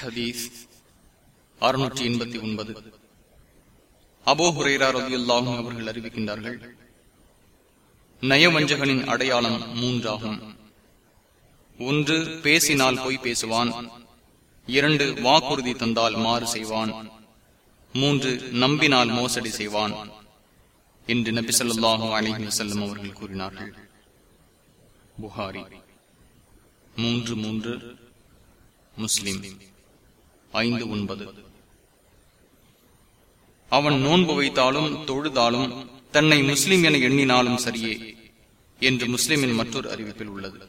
ஹதீஸ் அறுநூற்றி எண்பத்தி ஒன்பது. அபோ ஹுரேரா ரதியுல்லாஹும் அவர்கள் அறிவிக்கின்றார்கள் நயவஞ்சகனின் அடையாளம் மூன்றாகும். ஒன்று பேசினால் பொய் பேசுவான். இரண்டு வாக்குறுதி தந்தால் மாறு செய்வான். மூன்று நம்பினால் மோசடி செய்வான் என்று நபி சொல்லாஹு அலிஹி வசல்லம் அவர்கள் கூறினார்கள். புகாரி மூன்று மூன்று முஸ்லிம். ஐந்து ஒன்பது. அவன் நோன்பு வைத்தாலும் தொழுதாலும் தன்னை முஸ்லிம் என எண்ணினாலும் சரியே என்று முஸ்லிமின் மற்றொரு அறிவிப்பில் உள்ளது.